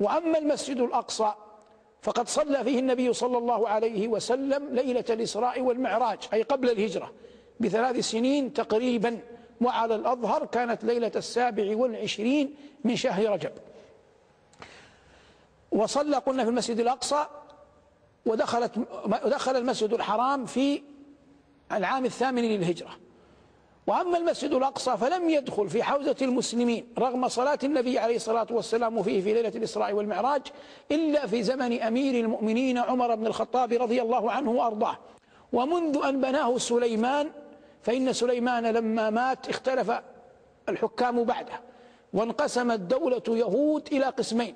وأما المسجد الأقصى فقد صلى فيه النبي صلى الله عليه وسلم ليلة الإسراء والمعراج أي قبل الهجرة بثلاث سنين تقريبا. وعلى الأظهر كانت ليلة السابع والعشرين من شهر رجب. وصلى قلنا في المسجد الأقصى ودخلت ودخل المسجد الحرام في العام الثامن للهجرة. وأما المسجد الأقصى فلم يدخل في حوزة المسلمين رغم صلاة النبي عليه الصلاة والسلام فيه في ليلة الإسراء والمعراج إلا في زمن أمير المؤمنين عمر بن الخطاب رضي الله عنه وأرضاه. ومنذ أن بناه سليمان فإن سليمان لما مات اختلف الحكام بعده وانقسمت دولة يهود إلى قسمين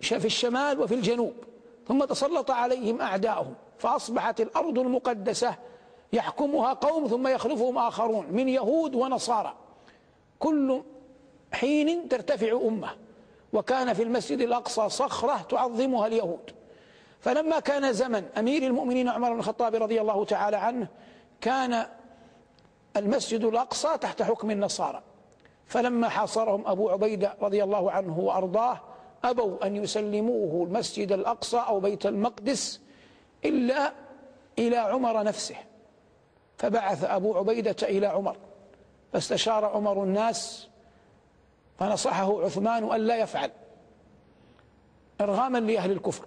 في الشمال وفي الجنوب ثم تسلط عليهم أعداؤهم فأصبحت الأرض المقدسة يحكمها قوم ثم يخلفهم آخرون من يهود ونصارى. كل حين ترتفع أمة وكان في المسجد الأقصى صخرة تعظمها اليهود. فلما كان زمن أمير المؤمنين عمر بن الخطاب رضي الله تعالى عنه كان المسجد الأقصى تحت حكم النصارى. فلما حاصرهم أبو عبيدة رضي الله عنه وأرضاه أبوا أن يسلموه المسجد الأقصى أو بيت المقدس إلا إلى عمر نفسه. فبعث أبو عبيدة إلى عمر فاستشار عمر الناس فنصحه عثمان أن لا يفعل إرغاما لأهل الكفر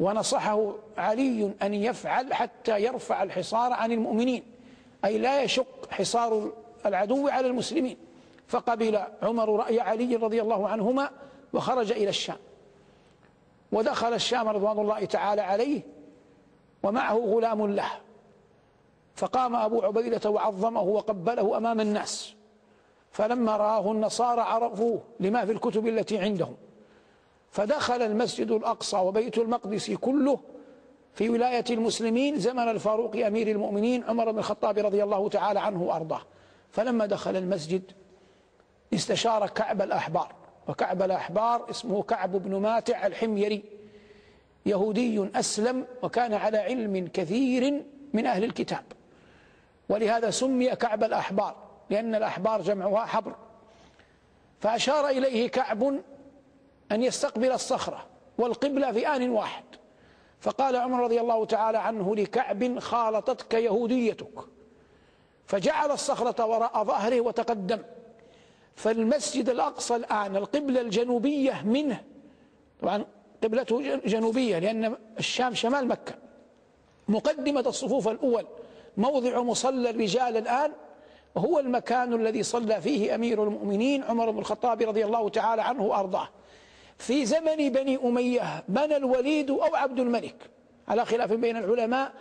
ونصحه علي أن يفعل حتى يرفع الحصار عن المؤمنين أي لا يشق حصار العدو على المسلمين. فقبل عمر رأي علي رضي الله عنهما وخرج إلى الشام. ودخل الشام رضوان الله تعالى عليه ومعه غلام له. فقام أبو عبيدة وعظمه وقبله أمام الناس. فلما رآه النصارى عرفوه لما في الكتب التي عندهم. فدخل المسجد الأقصى وبيت المقدس كله في ولاية المسلمين زمن الفاروق أمير المؤمنين عمر بن الخطاب رضي الله تعالى عنه وأرضاه. فلما دخل المسجد استشار كعب الأحبار. وكعب الأحبار اسمه كعب بن ماتع الحميري. يهودي أسلم وكان على علم كثير من أهل الكتاب. ولهذا سمي كعب الأحبار لأن الأحبار جمعها حبر. فأشار إليه كعب أن يستقبل الصخرة والقبلة في آن واحد. فقال عمر رضي الله تعالى عنه لكعب خالطتك يهوديتك. فجعل الصخرة وراء ظهره وتقدم. فالمسجد الأقصى الآن القبلة الجنوبية منه. طبعا قبلته جنوبية لأن الشام شمال مكة. مقدمة الصفوف الأول. موضع مصلى الرجال الآن هو المكان الذي صلى فيه أمير المؤمنين عمر بن الخطاب رضي الله تعالى عنه وأرضاه. في زمن بني أمية بنى الوليد أو عبد الملك. على خلاف بين العلماء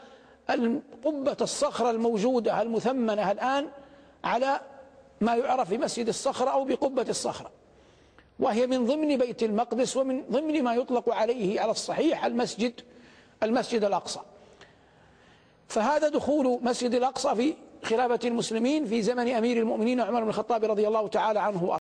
قبة الصخرة الموجودة المثمنة الآن على ما يعرف بمسجد الصخرة أو بقبة الصخرة. وهي من ضمن بيت المقدس ومن ضمن ما يطلق عليه على الصحيح المسجد المسجد الأقصى. فهذا دخول مسجد الأقصى في خلافة المسلمين في زمن أمير المؤمنين عمر بن الخطاب رضي الله تعالى عنه